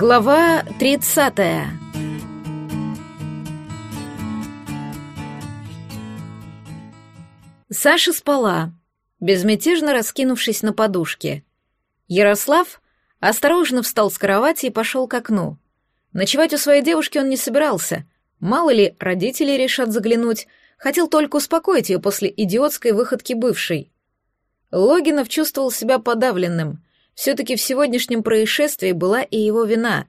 Глава 30 Саша спала, безмятежно раскинувшись на подушке. Ярослав осторожно встал с кровати и пошел к окну. Ночевать у своей девушки он не собирался. Мало ли, родители решат заглянуть. Хотел только успокоить ее после идиотской выходки бывшей. Логинов чувствовал себя подавленным — все-таки в сегодняшнем происшествии была и его вина.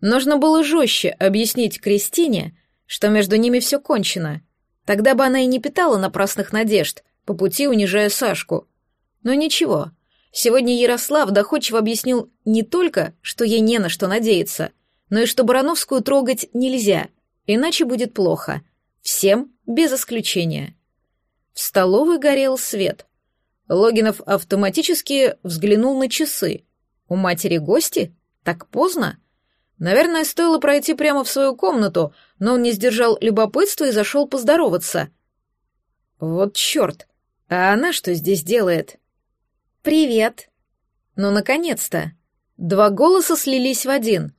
Нужно было жестче объяснить Кристине, что между ними все кончено. Тогда бы она и не питала напрасных надежд, по пути унижая Сашку. Но ничего. Сегодня Ярослав доходчиво объяснил не только, что ей не на что надеяться, но и что Барановскую трогать нельзя, иначе будет плохо. Всем без исключения. В столовой горел свет — Логинов автоматически взглянул на часы. У матери гости? Так поздно? Наверное, стоило пройти прямо в свою комнату, но он не сдержал любопытства и зашел поздороваться. Вот черт! А она что здесь делает? «Привет!» Ну, наконец-то! Два голоса слились в один.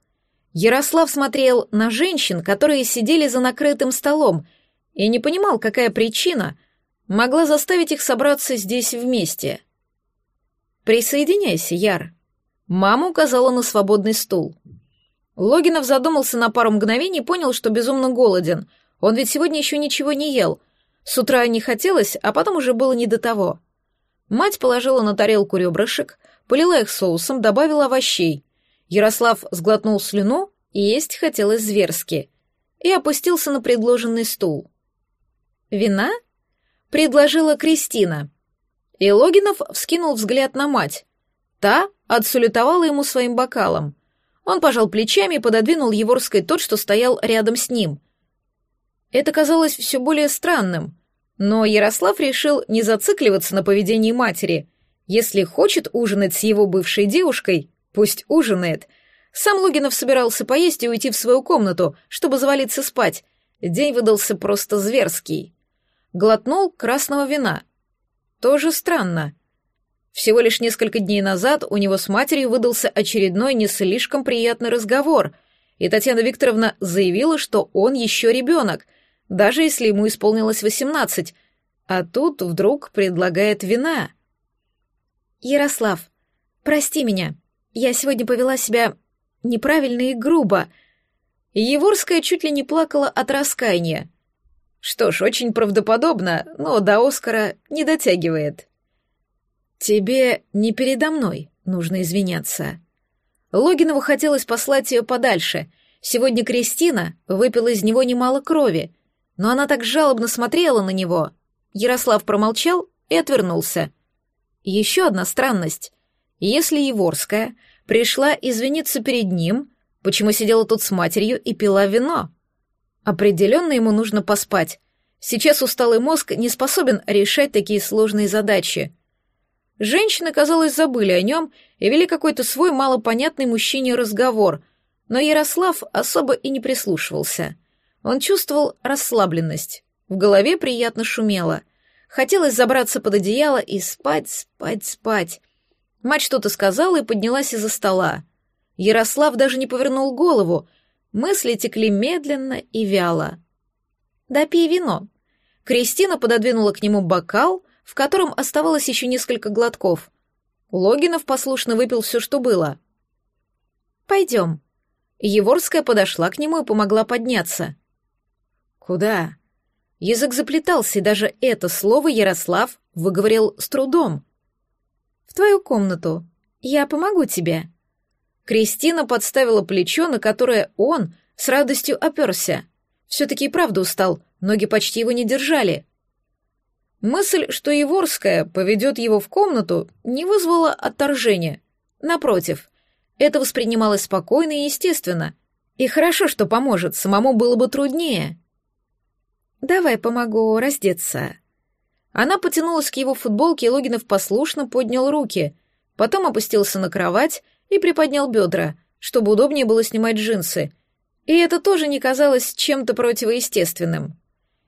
Ярослав смотрел на женщин, которые сидели за накрытым столом, и не понимал, какая причина могла заставить их собраться здесь вместе. «Присоединяйся, Яр». Мама указала на свободный стул. Логинов задумался на пару мгновений и понял, что безумно голоден. Он ведь сегодня еще ничего не ел. С утра не хотелось, а потом уже было не до того. Мать положила на тарелку ребрышек, полила их соусом, добавила овощей. Ярослав сглотнул слюну, и есть хотелось зверски. И опустился на предложенный стул. «Вина?» Предложила Кристина. И Логинов вскинул взгляд на мать. Та отсулетовала ему своим бокалом. Он пожал плечами и пододвинул Еворской тот, что стоял рядом с ним. Это казалось все более странным, но Ярослав решил не зацикливаться на поведении матери. Если хочет ужинать с его бывшей девушкой, пусть ужинает. Сам Логинов собирался поесть и уйти в свою комнату, чтобы завалиться спать. День выдался просто зверский глотнул красного вина. Тоже странно. Всего лишь несколько дней назад у него с матерью выдался очередной не слишком приятный разговор, и Татьяна Викторовна заявила, что он еще ребенок, даже если ему исполнилось восемнадцать, а тут вдруг предлагает вина. «Ярослав, прости меня, я сегодня повела себя неправильно и грубо», Еворская чуть ли не плакала от раскаяния. Что ж, очень правдоподобно, но до Оскара не дотягивает. Тебе не передо мной нужно извиняться. Логинову хотелось послать ее подальше. Сегодня Кристина выпила из него немало крови, но она так жалобно смотрела на него. Ярослав промолчал и отвернулся. Еще одна странность. Если Еворская пришла извиниться перед ним, почему сидела тут с матерью и пила вино? Определенно ему нужно поспать. Сейчас усталый мозг не способен решать такие сложные задачи. Женщины, казалось, забыли о нем и вели какой-то свой малопонятный мужчине разговор, но Ярослав особо и не прислушивался. Он чувствовал расслабленность. В голове приятно шумело. Хотелось забраться под одеяло и спать, спать, спать. Мать что-то сказала и поднялась из-за стола. Ярослав даже не повернул голову, Мысли текли медленно и вяло. «Да пей вино». Кристина пододвинула к нему бокал, в котором оставалось еще несколько глотков. Логинов послушно выпил все, что было. «Пойдем». Еворская подошла к нему и помогла подняться. «Куда?» Язык заплетался, и даже это слово Ярослав выговорил с трудом. «В твою комнату. Я помогу тебе». Кристина подставила плечо, на которое он с радостью оперся. Все-таки и правда устал, ноги почти его не держали. Мысль, что Еворская поведет его в комнату, не вызвала отторжения. Напротив, это воспринималось спокойно и естественно. И хорошо, что поможет, самому было бы труднее. «Давай помогу раздеться». Она потянулась к его футболке, и Логинов послушно поднял руки, потом опустился на кровать и приподнял бедра, чтобы удобнее было снимать джинсы. И это тоже не казалось чем-то противоестественным.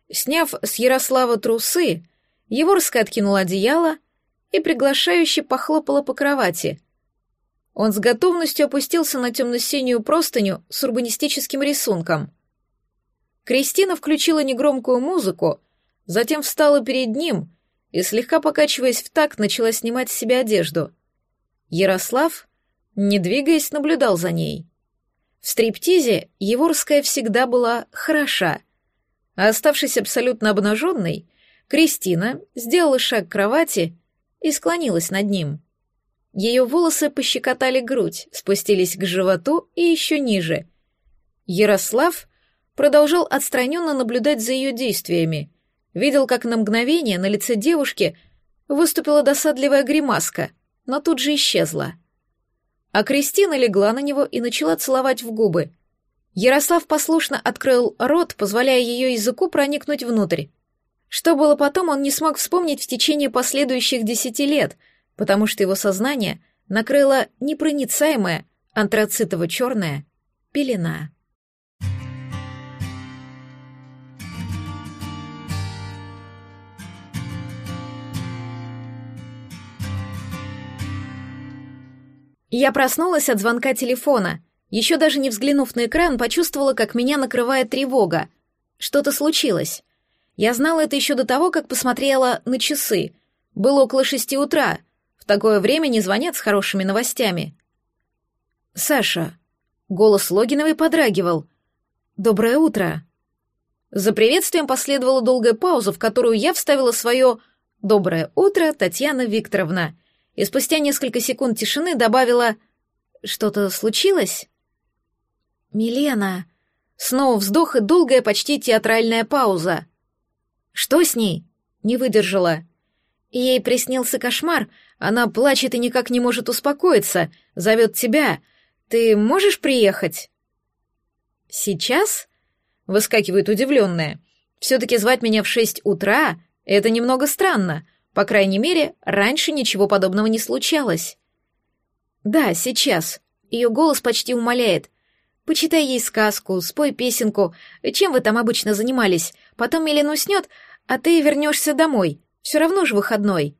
Сняв с Ярослава трусы, Еворская откинула одеяло и приглашающе похлопала по кровати. Он с готовностью опустился на темно-синюю простыню с урбанистическим рисунком. Кристина включила негромкую музыку, затем встала перед ним и, слегка покачиваясь в такт, начала снимать с себя одежду. Ярослав, не двигаясь, наблюдал за ней. В стриптизе Еворская всегда была хороша, а оставшись абсолютно обнаженной, Кристина сделала шаг к кровати и склонилась над ним. Ее волосы пощекотали грудь, спустились к животу и еще ниже. Ярослав продолжал отстраненно наблюдать за ее действиями, видел, как на мгновение на лице девушки выступила досадливая гримаска, но тут же исчезла. А Кристина легла на него и начала целовать в губы. Ярослав послушно открыл рот, позволяя ее языку проникнуть внутрь. Что было потом, он не смог вспомнить в течение последующих десяти лет, потому что его сознание накрыла непроницаемая антрацитово-черная пелена. Я проснулась от звонка телефона. Еще даже не взглянув на экран, почувствовала, как меня накрывает тревога. Что-то случилось. Я знала это еще до того, как посмотрела на часы. Было около шести утра. В такое время не звонят с хорошими новостями. «Саша». Голос Логиновой подрагивал. «Доброе утро». За приветствием последовала долгая пауза, в которую я вставила свое «Доброе утро, Татьяна Викторовна», и спустя несколько секунд тишины добавила «Что-то случилось?» «Милена...» Снова вздох и долгая, почти театральная пауза. Что с ней? Не выдержала. Ей приснился кошмар, она плачет и никак не может успокоиться, зовет тебя. Ты можешь приехать? Сейчас? Выскакивает удивленная. Все-таки звать меня в шесть утра — это немного странно. По крайней мере, раньше ничего подобного не случалось. Да, сейчас. Ее голос почти умоляет. Почитай ей сказку, спой песенку. Чем вы там обычно занимались? Потом Милен уснет, а ты вернешься домой. Все равно же выходной.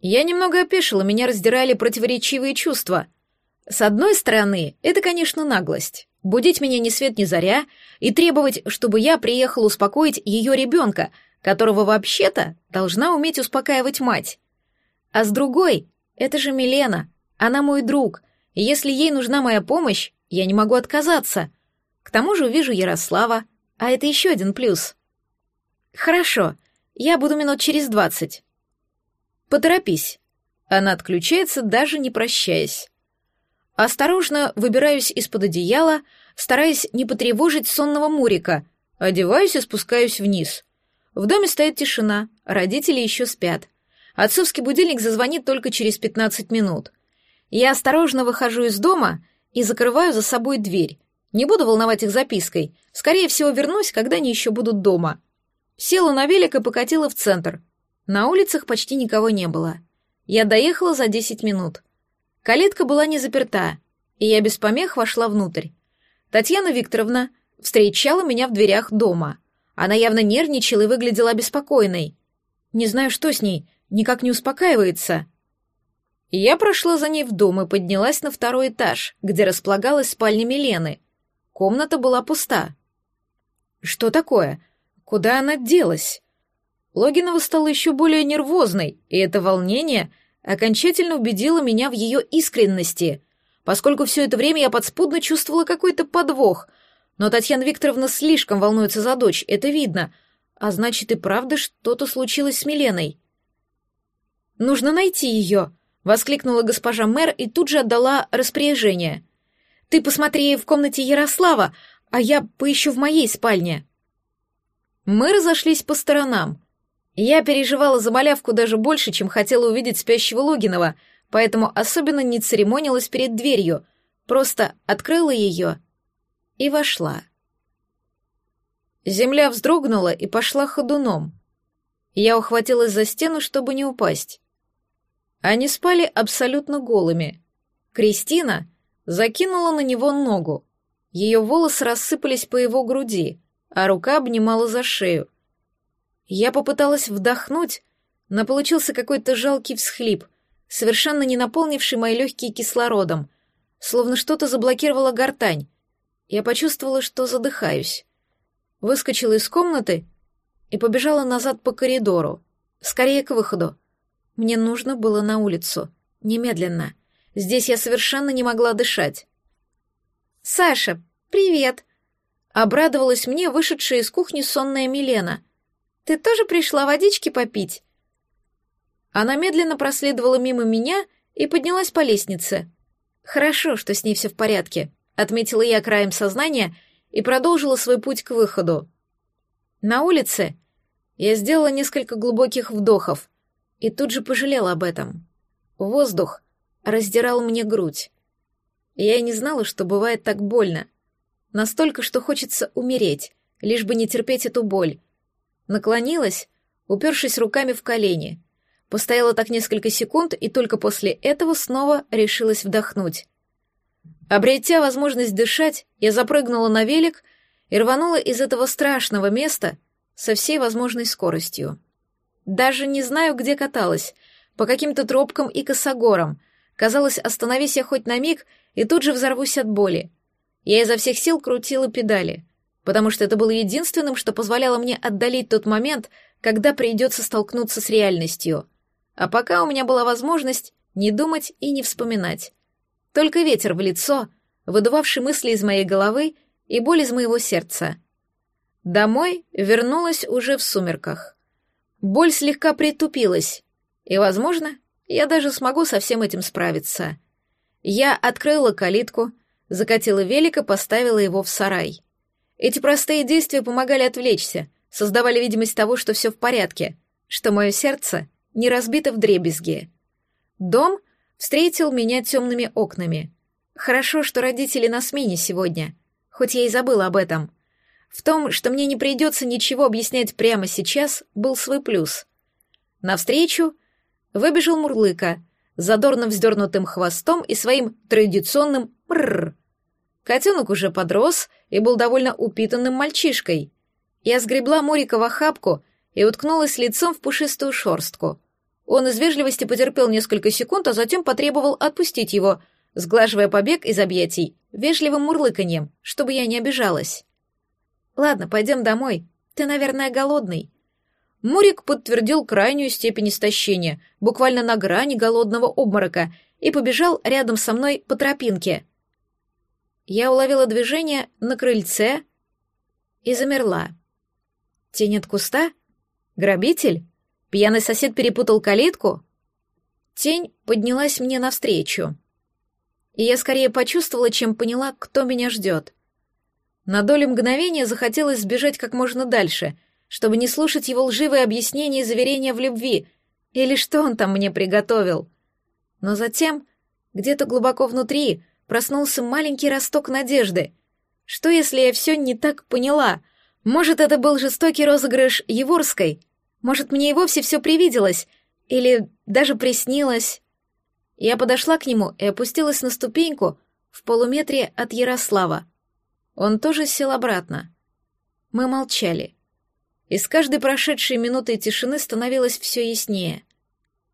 Я немного опешила, меня раздирали противоречивые чувства. С одной стороны, это, конечно, наглость. Будить меня ни свет ни заря и требовать, чтобы я приехал успокоить ее ребенка, которого вообще-то должна уметь успокаивать мать. А с другой, это же Милена, она мой друг, и если ей нужна моя помощь, я не могу отказаться. К тому же увижу Ярослава, а это еще один плюс. «Хорошо, я буду минут через двадцать». «Поторопись». Она отключается, даже не прощаясь. Осторожно выбираюсь из-под одеяла, стараясь не потревожить сонного Мурика, одеваюсь и спускаюсь вниз. В доме стоит тишина, родители еще спят. Отцовский будильник зазвонит только через пятнадцать минут. Я осторожно выхожу из дома и закрываю за собой дверь. Не буду волновать их запиской. Скорее всего, вернусь, когда они еще будут дома. Села на велик и покатила в центр. На улицах почти никого не было. Я доехала за десять минут. Калитка была не заперта, и я без помех вошла внутрь. Татьяна Викторовна встречала меня в дверях дома. Она явно нервничала и выглядела обеспокоенной. Не знаю, что с ней, никак не успокаивается. Я прошла за ней в дом и поднялась на второй этаж, где располагалась спальня Милены. Комната была пуста. «Что такое?» Куда она делась? Логинова стала еще более нервозной, и это волнение окончательно убедило меня в ее искренности, поскольку все это время я подспудно чувствовала какой-то подвох. Но Татьяна Викторовна слишком волнуется за дочь, это видно. А значит, и правда что-то случилось с Миленой. «Нужно найти ее», — воскликнула госпожа мэр и тут же отдала распоряжение. «Ты посмотри в комнате Ярослава, а я поищу в моей спальне». Мы разошлись по сторонам. Я переживала за малявку даже больше, чем хотела увидеть спящего Логинова, поэтому особенно не церемонилась перед дверью, просто открыла ее и вошла. Земля вздрогнула и пошла ходуном. Я ухватилась за стену, чтобы не упасть. Они спали абсолютно голыми. Кристина закинула на него ногу. Ее волосы рассыпались по его груди — а рука обнимала за шею. Я попыталась вдохнуть, но получился какой-то жалкий всхлип. совершенно не наполнивший мои легкие кислородом, словно что-то заблокировало гортань. Я почувствовала, что задыхаюсь. Выскочила из комнаты и побежала назад по коридору. Скорее к выходу. Мне нужно было на улицу. Немедленно. Здесь я совершенно не могла дышать. «Саша, привет!» Обрадовалась мне вышедшая из кухни сонная Милена. «Ты тоже пришла водички попить?» Она медленно проследовала мимо меня и поднялась по лестнице. «Хорошо, что с ней все в порядке», — отметила я краем сознания и продолжила свой путь к выходу. На улице я сделала несколько глубоких вдохов и тут же пожалела об этом. Воздух раздирал мне грудь. Я и не знала, что бывает так больно. Настолько, что хочется умереть, лишь бы не терпеть эту боль. Наклонилась, упершись руками в колени. Постояла так несколько секунд и только после этого снова решилась вдохнуть. Обретя возможность дышать, я запрыгнула на велик и рванула из этого страшного места со всей возможной скоростью. Даже не знаю, где каталась, по каким-то тропкам и косогорам. Казалось, остановись я хоть на миг, и тут же взорвусь от боли. Я изо всех сил крутила педали, потому что это было единственным, что позволяло мне отдалить тот момент, когда придется столкнуться с реальностью. А пока у меня была возможность не думать и не вспоминать. Только ветер в лицо, выдувавший мысли из моей головы и боль из моего сердца. Домой вернулась уже в сумерках. Боль слегка притупилась, и, возможно, я даже смогу со всем этим справиться. Я открыла калитку, закатила велик и поставила его в сарай. Эти простые действия помогали отвлечься, создавали видимость того, что все в порядке, что мое сердце не разбито в дребезги. Дом встретил меня темными окнами. Хорошо, что родители на смене сегодня, хоть я и забыла об этом. В том, что мне не придется ничего объяснять прямо сейчас, был свой плюс. Навстречу выбежал Мурлыка, задорно вздернутым хвостом и своим традиционным «мрррр». Котенок уже подрос и был довольно упитанным мальчишкой. Я сгребла Мурика в охапку и уткнулась лицом в пушистую шорстку — он из вежливости потерпел несколько секунд, а затем потребовал отпустить его, сглаживая побег из объятий, вежливым мурлыканьем, чтобы я не обижалась. «Ладно, пойдем домой. Ты, наверное, голодный». Мурик подтвердил крайнюю степень истощения, буквально на грани голодного обморока, и побежал рядом со мной по тропинке. Я уловила движение на крыльце и замерла. Тень от куста? Грабитель? Пьяный сосед перепутал калитку? Тень поднялась мне навстречу. И я скорее почувствовала, чем поняла, кто меня ждет. На долю мгновения захотелось сбежать как можно дальше, чтобы не слушать его лживые объяснения и заверения в любви, или что он там мне приготовил. Но затем, где-то глубоко внутри, проснулся маленький росток надежды. Что, если я все не так поняла? Может, это был жестокий розыгрыш Еворской, может, мне и вовсе все привиделось, или даже приснилось. Я подошла к нему и опустилась на ступеньку в полуметре от Ярослава. Он тоже сел обратно. Мы молчали. И с каждой прошедшей минутой тишины становилось все яснее.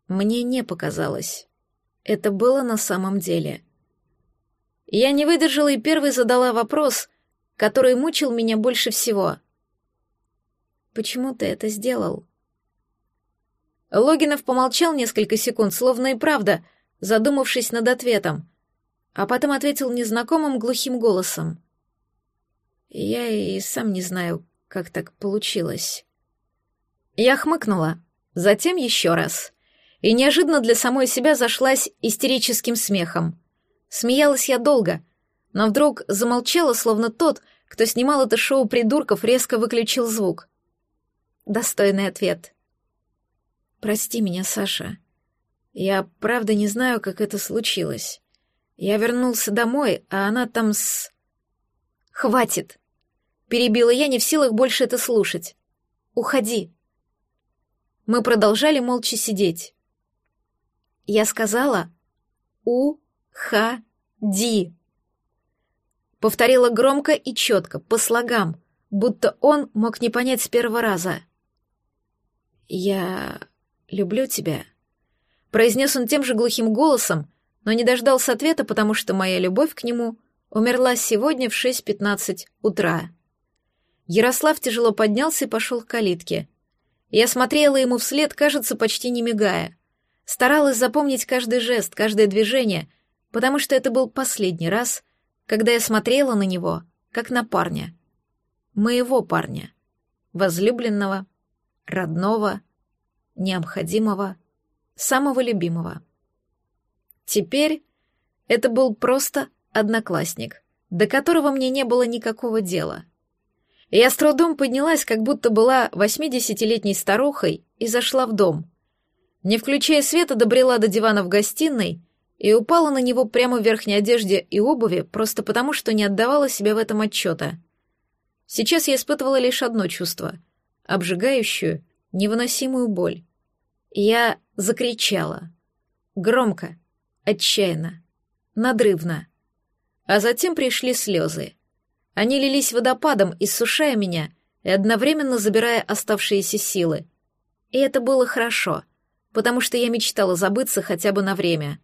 Мне не показалось. Это было на самом деле. Я не выдержала и первой задала вопрос, который мучил меня больше всего. «Почему ты это сделал?» Логинов помолчал несколько секунд, словно и правда, задумавшись над ответом, а потом ответил незнакомым глухим голосом. «Я и сам не знаю, как так получилось». Я хмыкнула, затем еще раз, и неожиданно для самой себя зашлась истерическим смехом. Смеялась я долго, но вдруг замолчала, словно тот, кто снимал это шоу придурков, резко выключил звук. Достойный ответ. Прости меня, Саша. Я правда не знаю, как это случилось. Я вернулся домой, а она там с... Хватит! Перебила я, не в силах больше это слушать. Уходи. Мы продолжали молча сидеть. Я сказала «У-ха-ди». Повторила громко и четко, по слогам, будто он мог не понять с первого раза. «Я люблю тебя», произнес он тем же глухим голосом, но не дождался ответа, потому что моя любовь к нему умерла сегодня в 6.15 утра. Ярослав тяжело поднялся и пошел к калитке. Я смотрела ему вслед, кажется, почти не мигая. Старалась запомнить каждый жест, каждое движение, потому что это был последний раз, когда я смотрела на него, как на парня. Моего парня. Возлюбленного, родного, необходимого, самого любимого. Теперь это был просто одноклассник, до которого мне не было никакого дела. Я с трудом поднялась, как будто была восьмидесятилетней старухой, и зашла в дом. Не включая света, добрела до дивана в гостиной и упала на него прямо в верхней одежде и обуви, просто потому, что не отдавала себе в этом отчета. Сейчас я испытывала лишь одно чувство — обжигающую, невыносимую боль. Я закричала. Громко, отчаянно, надрывно. А затем пришли слезы. Они лились водопадом, иссушая меня и одновременно забирая оставшиеся силы. И это было хорошо, потому что я мечтала забыться хотя бы на время.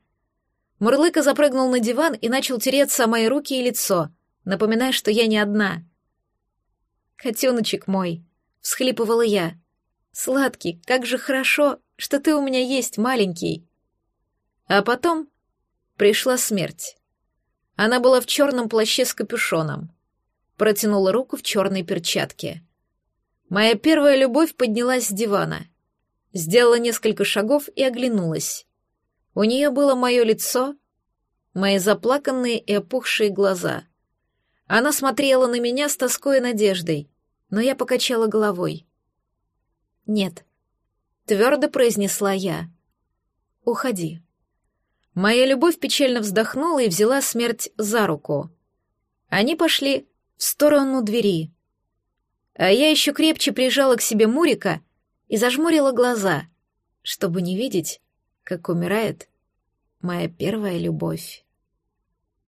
Мурлыка запрыгнул на диван и начал тереться о мои руки и лицо, напоминая, что я не одна. «Котеночек мой», — всхлипывала я, — «сладкий, как же хорошо, что ты у меня есть, маленький». А потом пришла смерть. Она была в черном плаще с капюшоном. Протянула руку в черной перчатке. Моя первая любовь поднялась с дивана. Сделала несколько шагов и оглянулась. У нее было мое лицо, мои заплаканные и опухшие глаза. Она смотрела на меня с тоской и надеждой, но я покачала головой. «Нет», — твердо произнесла я. «Уходи». Моя любовь печально вздохнула и взяла смерть за руку. Они пошли в сторону двери. А я еще крепче прижала к себе Мурика и зажмурила глаза, чтобы не видеть, как умирает моя первая любовь.